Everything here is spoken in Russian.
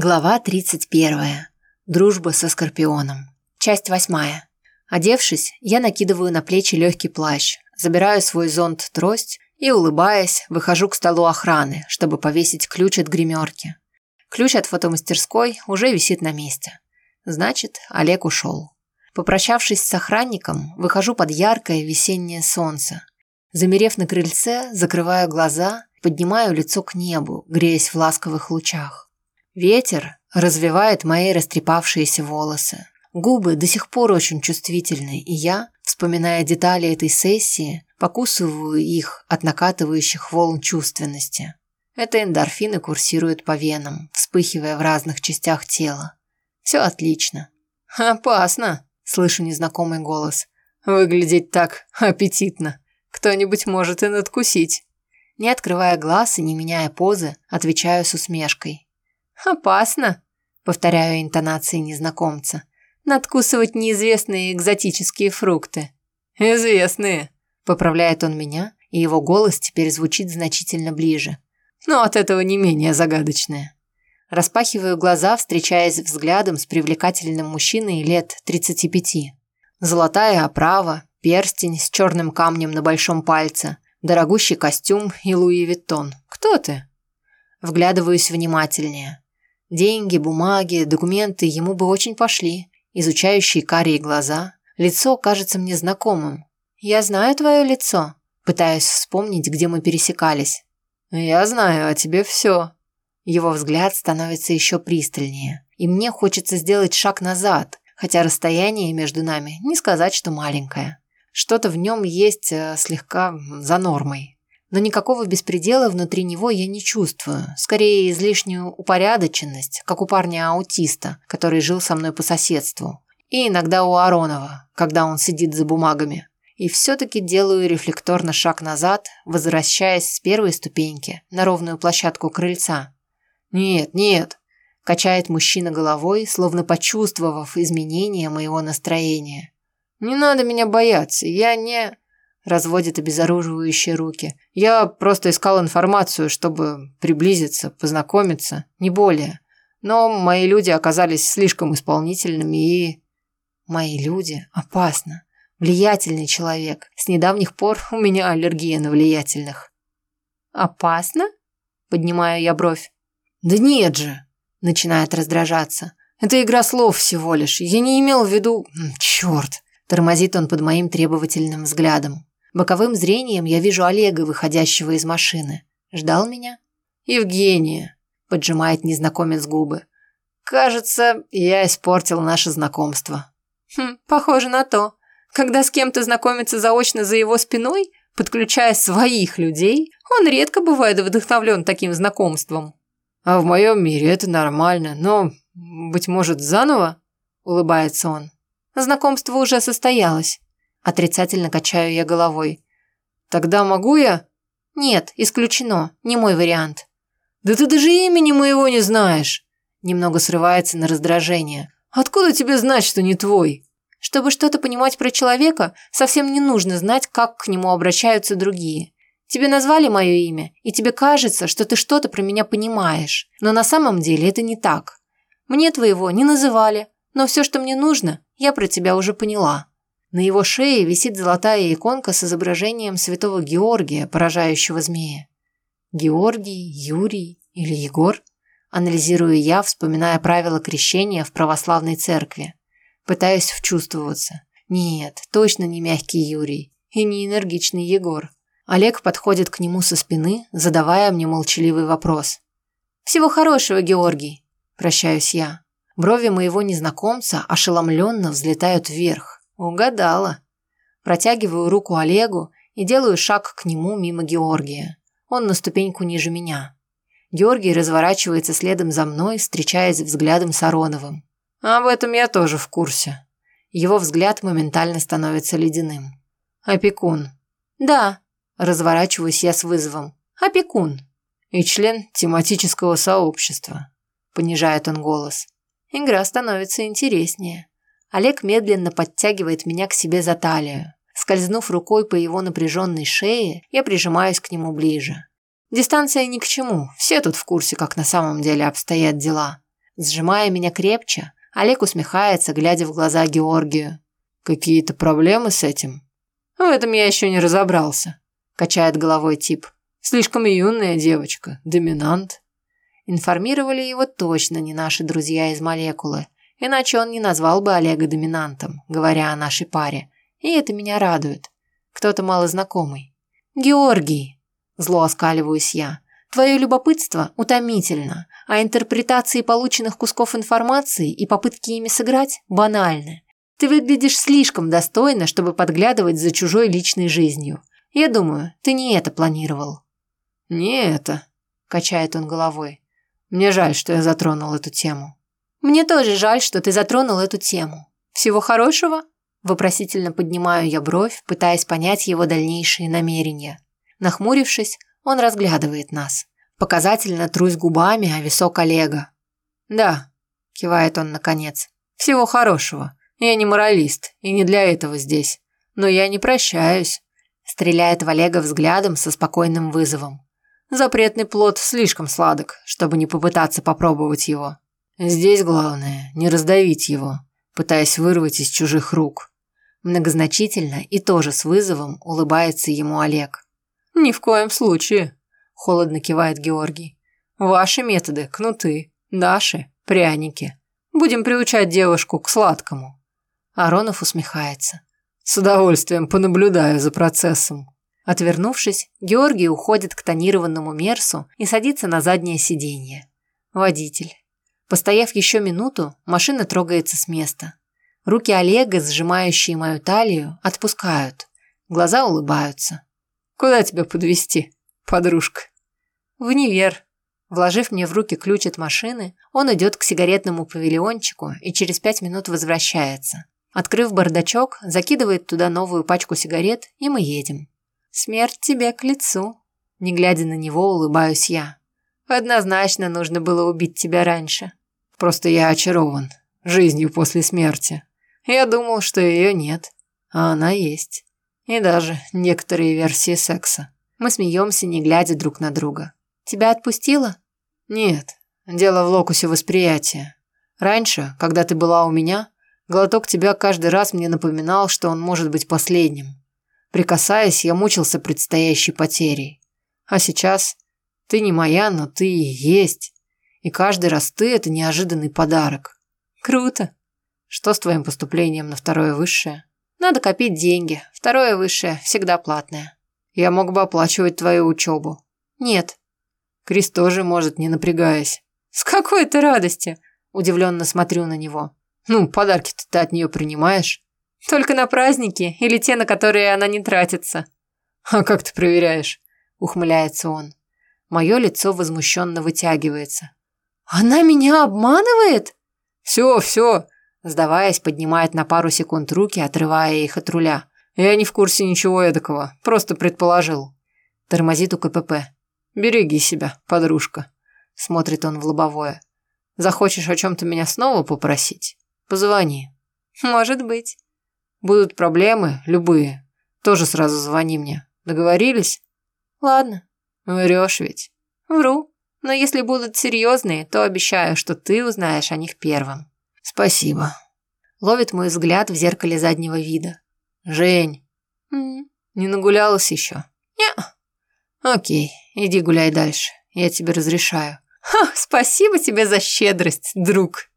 Глава 31. Дружба со Скорпионом. Часть 8. Одевшись, я накидываю на плечи легкий плащ, забираю свой зонт-трость и, улыбаясь, выхожу к столу охраны, чтобы повесить ключ от гримерки. Ключ от фотомастерской уже висит на месте. Значит, Олег ушел. Попрощавшись с охранником, выхожу под яркое весеннее солнце. Замерев на крыльце, закрываю глаза, поднимаю лицо к небу, греясь в ласковых лучах. Ветер развивает мои растрепавшиеся волосы. Губы до сих пор очень чувствительны, и я, вспоминая детали этой сессии, покусываю их от накатывающих волн чувственности. Это эндорфины курсируют по венам, вспыхивая в разных частях тела. Все отлично. «Опасно!» – слышу незнакомый голос. «Выглядеть так аппетитно. Кто-нибудь может и надкусить». Не открывая глаз и не меняя позы, отвечаю с усмешкой. «Опасно», — повторяю интонации незнакомца. «Надкусывать неизвестные экзотические фрукты». «Известные», — поправляет он меня, и его голос теперь звучит значительно ближе. «Но от этого не менее загадочное». Распахиваю глаза, встречаясь взглядом с привлекательным мужчиной лет 35. Золотая оправа, перстень с черным камнем на большом пальце, дорогущий костюм и Луи Виттон. Кто ты? Вглядываюсь внимательнее. Деньги, бумаги, документы ему бы очень пошли. Изучающие карие глаза. Лицо кажется мне знакомым. «Я знаю твое лицо», пытаясь вспомнить, где мы пересекались. «Я знаю о тебе все». Его взгляд становится еще пристальнее. И мне хочется сделать шаг назад, хотя расстояние между нами не сказать, что маленькое. Что-то в нем есть э, слегка за нормой но никакого беспредела внутри него я не чувствую. Скорее, излишнюю упорядоченность, как у парня-аутиста, который жил со мной по соседству. И иногда у Аронова, когда он сидит за бумагами. И все-таки делаю рефлекторно шаг назад, возвращаясь с первой ступеньки на ровную площадку крыльца. «Нет, нет», – качает мужчина головой, словно почувствовав изменение моего настроения. «Не надо меня бояться, я не...» разводит обезоруживающие руки. Я просто искал информацию, чтобы приблизиться, познакомиться, не более. Но мои люди оказались слишком исполнительными и... Мои люди? Опасно. Влиятельный человек. С недавних пор у меня аллергия на влиятельных. Опасно? Поднимаю я бровь. Да нет же, начинает раздражаться. Это игра слов всего лишь. Я не имел в виду... Черт. Тормозит он под моим требовательным взглядом. Боковым зрением я вижу Олега, выходящего из машины. Ждал меня? «Евгения», – поджимает незнакомец губы. «Кажется, я испортил наше знакомство». «Хм, похоже на то. Когда с кем-то знакомится заочно за его спиной, подключая своих людей, он редко бывает вдохновлен таким знакомством». «А в моем мире это нормально, но, быть может, заново?» – улыбается он. «Знакомство уже состоялось. Отрицательно качаю я головой. Тогда могу я? Нет, исключено. Не мой вариант. Да ты даже имени моего не знаешь. Немного срывается на раздражение. Откуда тебе знать, что не твой? Чтобы что-то понимать про человека, совсем не нужно знать, как к нему обращаются другие. Тебе назвали мое имя, и тебе кажется, что ты что-то про меня понимаешь. Но на самом деле это не так. Мне твоего не называли, но все, что мне нужно, я про тебя уже поняла. На его шее висит золотая иконка с изображением святого Георгия, поражающего змея. Георгий, Юрий или Егор? Анализирую я, вспоминая правила крещения в православной церкви. Пытаюсь вчувствоваться. Нет, точно не мягкий Юрий и не энергичный Егор. Олег подходит к нему со спины, задавая мне молчаливый вопрос. «Всего хорошего, Георгий!» Прощаюсь я. Брови моего незнакомца ошеломленно взлетают вверх. Угадала. Протягиваю руку Олегу и делаю шаг к нему мимо Георгия. Он на ступеньку ниже меня. Георгий разворачивается следом за мной, встречаясь взглядом с Ароновым. Об этом я тоже в курсе. Его взгляд моментально становится ледяным. Опекун. Да, разворачиваюсь я с вызовом. Опекун. И член тематического сообщества. Понижает он голос. Игра становится интереснее. Олег медленно подтягивает меня к себе за талию. Скользнув рукой по его напряженной шее, я прижимаюсь к нему ближе. Дистанция ни к чему, все тут в курсе, как на самом деле обстоят дела. Сжимая меня крепче, Олег усмехается, глядя в глаза Георгию. «Какие-то проблемы с этим?» «В этом я еще не разобрался», – качает головой тип. «Слишком юная девочка, доминант». Информировали его точно не наши друзья из молекулы, иначе он не назвал бы Олега доминантом, говоря о нашей паре. И это меня радует. Кто-то малознакомый. «Георгий!» – зло оскаливаюсь я. «Твое любопытство утомительно, а интерпретации полученных кусков информации и попытки ими сыграть банальны. Ты выглядишь слишком достойно, чтобы подглядывать за чужой личной жизнью. Я думаю, ты не это планировал». «Не это», – качает он головой. Мне жаль, что я затронул эту тему. Мне тоже жаль, что ты затронул эту тему. Всего хорошего? Вопросительно поднимаю я бровь, пытаясь понять его дальнейшие намерения. Нахмурившись, он разглядывает нас. Показательно трусь губами о висок Олега. «Да», – кивает он наконец. «Всего хорошего. Я не моралист, и не для этого здесь. Но я не прощаюсь», – стреляет в Олега взглядом со спокойным вызовом. Запретный плод слишком сладок, чтобы не попытаться попробовать его. Здесь главное – не раздавить его, пытаясь вырвать из чужих рук. Многозначительно и тоже с вызовом улыбается ему Олег. «Ни в коем случае», – холодно кивает Георгий. «Ваши методы – кнуты, наши – пряники. Будем приучать девушку к сладкому». Аронов усмехается. «С удовольствием понаблюдаю за процессом». Отвернувшись, Георгий уходит к тонированному Мерсу и садится на заднее сиденье. Водитель. Постояв еще минуту, машина трогается с места. Руки Олега, сжимающие мою талию, отпускают. Глаза улыбаются. «Куда тебя подвести, подружка?» «В универ». Вложив мне в руки ключ от машины, он идет к сигаретному павильончику и через пять минут возвращается. Открыв бардачок, закидывает туда новую пачку сигарет, и мы едем. Смерть тебе к лицу. Не глядя на него, улыбаюсь я. Однозначно нужно было убить тебя раньше. Просто я очарован жизнью после смерти. Я думал, что ее нет, а она есть. И даже некоторые версии секса. Мы смеемся, не глядя друг на друга. Тебя отпустила? Нет, дело в локусе восприятия. Раньше, когда ты была у меня, глоток тебя каждый раз мне напоминал, что он может быть последним. Прикасаясь, я мучился предстоящей потерей. А сейчас ты не моя, но ты и есть. И каждый раз ты – это неожиданный подарок. Круто. Что с твоим поступлением на второе высшее? Надо копить деньги. Второе высшее всегда платное. Я мог бы оплачивать твою учебу. Нет. Крис тоже может, не напрягаясь. С какой ты радости? Удивленно смотрю на него. Ну, подарки-то ты от нее принимаешь? Только на праздники или те, на которые она не тратится. А как ты проверяешь? Ухмыляется он. Мое лицо возмущенно вытягивается. Она меня обманывает? Все, все. Сдаваясь, поднимает на пару секунд руки, отрывая их от руля. Я не в курсе ничего эдакого, просто предположил. Тормозит у КПП. Береги себя, подружка. Смотрит он в лобовое. Захочешь о чем-то меня снова попросить? Позвони. Может быть. Будут проблемы, любые, тоже сразу звони мне. Договорились? Ладно. Врешь ведь? Вру. Но если будут серьезные, то обещаю, что ты узнаешь о них первым. Спасибо. Ловит мой взгляд в зеркале заднего вида. Жень. Не нагулялась еще? Не. Окей, иди гуляй дальше. Я тебе разрешаю. Ха, спасибо тебе за щедрость, друг.